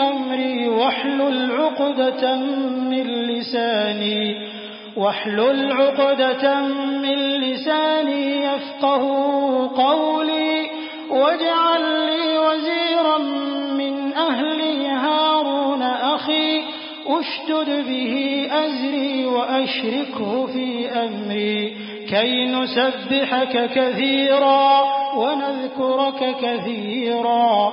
أمري واحلل عقدة من لساني واحلل عقدة من لساني يفقه قولي واجعل لي وزيرا من أهلي هارون أخي أشتد به أزري وأشركه في أمري. كي نسبحك كثيرا ونذكرك كثيرا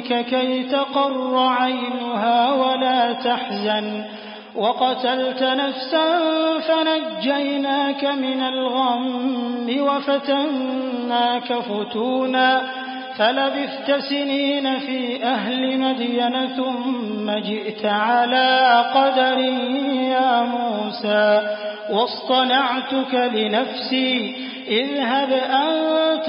كي تقر عينها ولا تحزن. وقتلت نفسا فنجيناك من الغم وفتناك فتونا. فلبثت سنين في أهل مدين ثم جئت على قدر يا موسى. واصطنعتك لنفسي إذهب أنت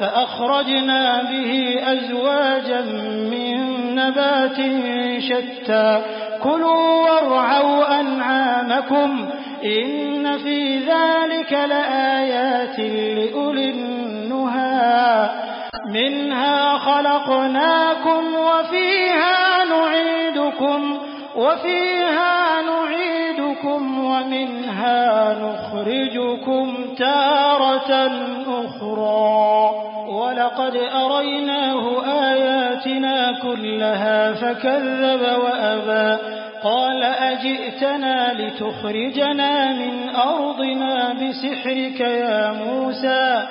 فأخرجنا به أزواجا من نبات شتى. كلوا وارعوا أنعامكم إن في ذلك لآيات لأولي النهى. منها خلقناكم وفيها نعيدكم وفيها نعيدكم ومنها نخرجكم تارة أخرى. ولقد أريناه آياتنا كلها فكذب وأبى. قال أجئتنا لتخرجنا من أرضنا بسحرك يا موسى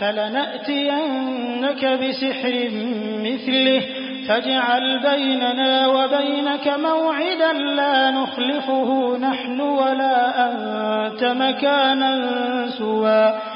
فلنأتينك بسحر مثله فاجعل بيننا وبينك موعدا لا نخلفه نحن ولا أنت مكانا سوى.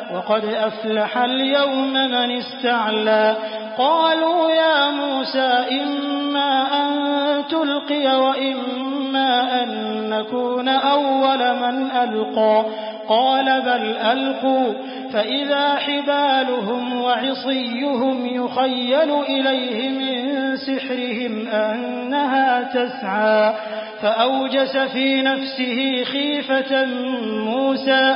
وقد أفلح اليوم من استعلى. قالوا يا موسى إما أن تلقي وإما أن نكون أول من ألقى. قال بل ألقوا. فإذا حبالهم وعصيهم يخيل إليه من سحرهم أنها تسعى. فأوجس في نفسه خيفة موسى.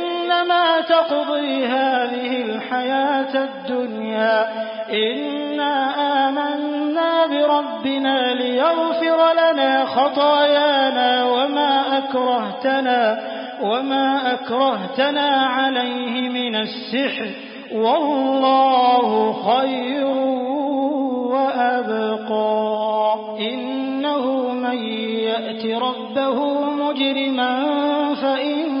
إِنَّمَا تَقْضِي هَٰذِهِ الْحَيَاةَ الدُّنْيَا إِنَّا آمَنَّا بِرَبِّنَا لِيَغْفِرَ لَنَا خَطَايَانَا وَمَا أَكْرَهْتَنَا وما أكرهتنا عليه من السحر والله خير وأبقى إنه من يأت ربه مجرما فإن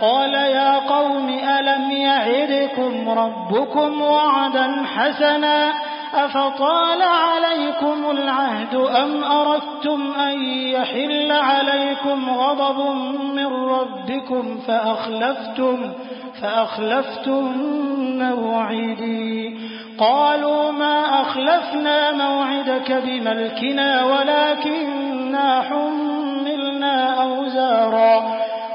قال يا قوم ألم يعدكم ربكم وعدا حسنا أفطال عليكم العهد أم أردتم أن يحل عليكم غضب من ربكم فأخلفتم فأخلفتم موعدي قالوا ما أخلفنا موعدك بملكنا ولكننا حملنا أوزارا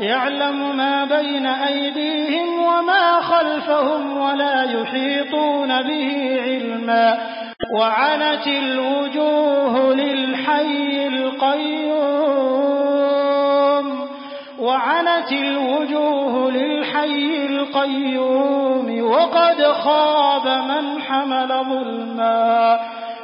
يعلم ما بين أيديهم وما خلفهم ولا يحيطون به علما. وعنت الوجوه للحي القيوم. وعنت الوجوه للحي القيوم. وقد خاب من حمل ظلما.